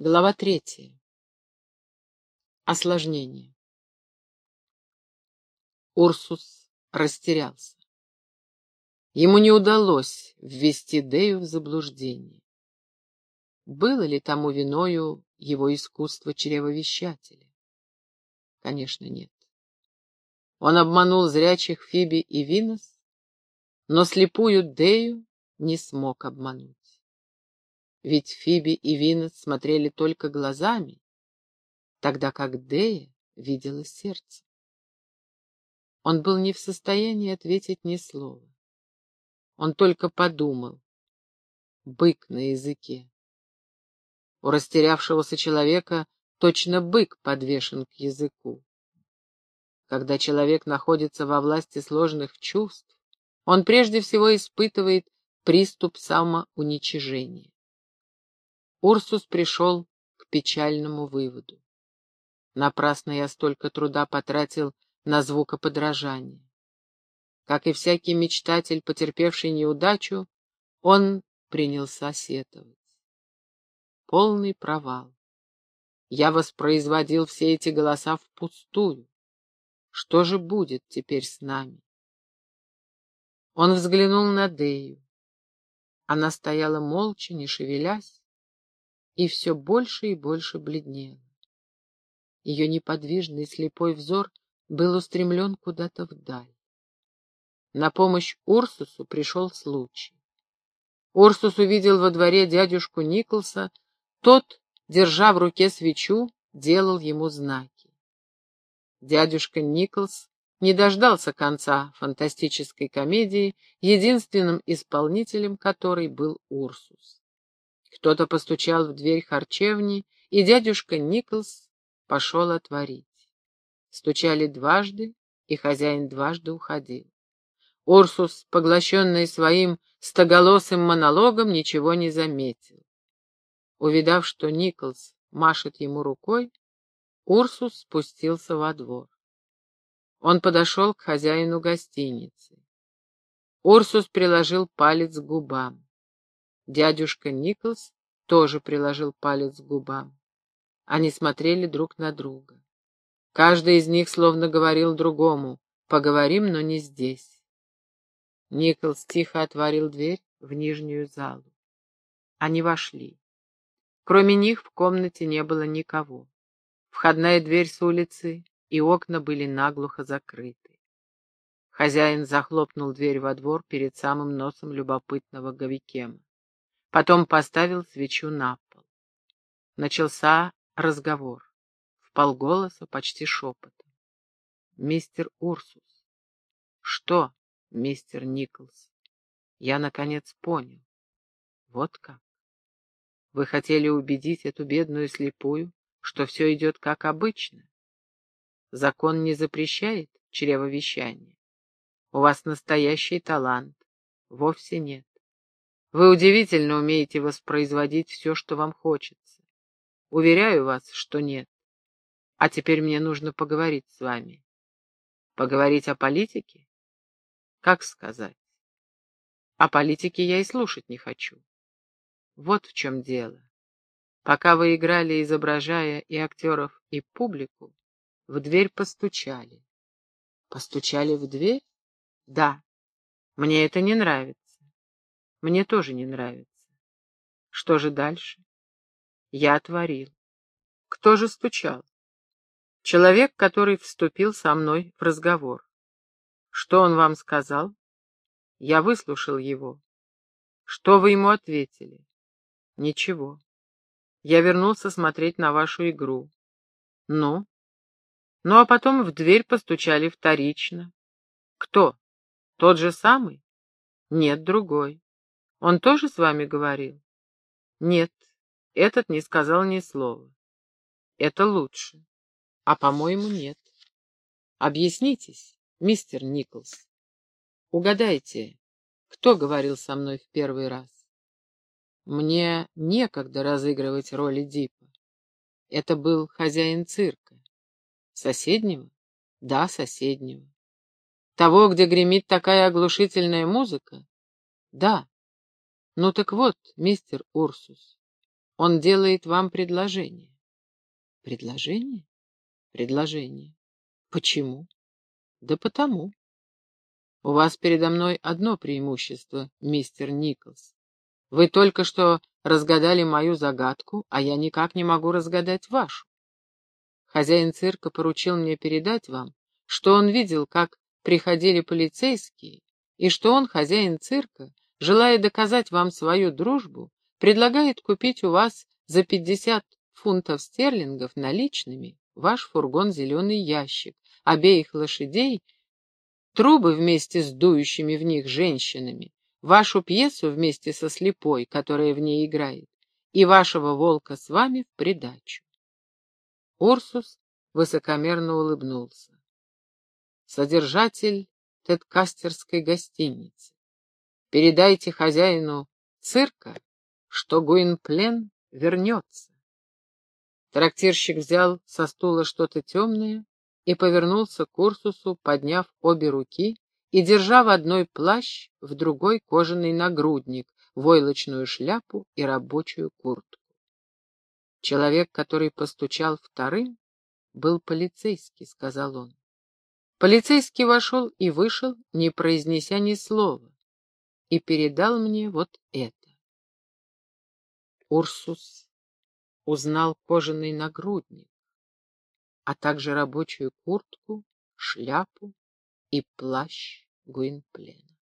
Глава третья. Осложнение. Урсус растерялся. Ему не удалось ввести Дею в заблуждение. Было ли тому виною его искусство чревовещателя? Конечно, нет. Он обманул зрячих Фиби и Винос, но слепую Дею не смог обмануть. Ведь Фиби и Винос смотрели только глазами, тогда как Дея видела сердце. Он был не в состоянии ответить ни слова. Он только подумал. Бык на языке. У растерявшегося человека точно бык подвешен к языку. Когда человек находится во власти сложных чувств, он прежде всего испытывает приступ самоуничижения. Урсус пришел к печальному выводу. Напрасно я столько труда потратил на звукоподражание. Как и всякий мечтатель, потерпевший неудачу, он принялся сетовать. Полный провал. Я воспроизводил все эти голоса впустую. Что же будет теперь с нами? Он взглянул на Дею. Она стояла молча, не шевелясь, и все больше и больше бледнела. Ее неподвижный слепой взор был устремлен куда-то вдаль. На помощь Урсусу пришел случай. Урсус увидел во дворе дядюшку Николса, тот, держа в руке свечу, делал ему знаки. Дядюшка Николс не дождался конца фантастической комедии, единственным исполнителем которой был Урсус. Кто-то постучал в дверь харчевни, и дядюшка Николс пошел отворить. Стучали дважды, и хозяин дважды уходил. Урсус, поглощенный своим стоголосым монологом, ничего не заметил. Увидав, что Николс машет ему рукой, Урсус спустился во двор. Он подошел к хозяину гостиницы. Урсус приложил палец к губам. Дядюшка Николс тоже приложил палец к губам. Они смотрели друг на друга. Каждый из них словно говорил другому «поговорим, но не здесь». Николс тихо отворил дверь в нижнюю залу. Они вошли. Кроме них в комнате не было никого. Входная дверь с улицы и окна были наглухо закрыты. Хозяин захлопнул дверь во двор перед самым носом любопытного Говикема. Потом поставил свечу на пол. Начался разговор. В полголоса, почти шепотом. «Мистер Урсус». «Что, мистер Николс?» «Я, наконец, понял. Вот как. Вы хотели убедить эту бедную слепую, что все идет как обычно. Закон не запрещает чревовещание. У вас настоящий талант. Вовсе нет. Вы удивительно умеете воспроизводить все, что вам хочется. Уверяю вас, что нет. А теперь мне нужно поговорить с вами. Поговорить о политике? Как сказать? О политике я и слушать не хочу. Вот в чем дело. Пока вы играли, изображая и актеров, и публику, в дверь постучали. Постучали в дверь? Да. Мне это не нравится. Мне тоже не нравится. Что же дальше? Я отворил. Кто же стучал? Человек, который вступил со мной в разговор. Что он вам сказал? Я выслушал его. Что вы ему ответили? Ничего. Я вернулся смотреть на вашу игру. Ну? Ну, а потом в дверь постучали вторично. Кто? Тот же самый? Нет, другой. Он тоже с вами говорил? Нет, этот не сказал ни слова. Это лучше. А, по-моему, нет. Объяснитесь, мистер Николс. Угадайте, кто говорил со мной в первый раз? Мне некогда разыгрывать роли Дипа. Это был хозяин цирка. Соседнего? Да, соседнего. Того, где гремит такая оглушительная музыка? Да, ну так вот, мистер Урсус, Он делает вам предложение. Предложение? Предложение. Почему? Да потому. У вас передо мной одно преимущество, мистер Николс. Вы только что разгадали мою загадку, а я никак не могу разгадать вашу. Хозяин цирка поручил мне передать вам, что он видел, как приходили полицейские, и что он, хозяин цирка, желая доказать вам свою дружбу, предлагает купить у вас за пятьдесят фунтов стерлингов наличными ваш фургон «Зеленый ящик», обеих лошадей, трубы вместе с дующими в них женщинами, вашу пьесу вместе со слепой, которая в ней играет, и вашего волка с вами в придачу. Урсус высокомерно улыбнулся. Содержатель Тедкастерской гостиницы. Передайте хозяину цирка, что Гуинплен вернется. Трактирщик взял со стула что-то темное и повернулся к Урсусу, подняв обе руки и держа в одной плащ, в другой кожаный нагрудник, войлочную шляпу и рабочую куртку. Человек, который постучал вторым, был полицейский, — сказал он. Полицейский вошел и вышел, не произнеся ни слова, и передал мне вот это. Урсус узнал кожаный нагрудник, а также рабочую куртку, шляпу и плащ Гуинплена.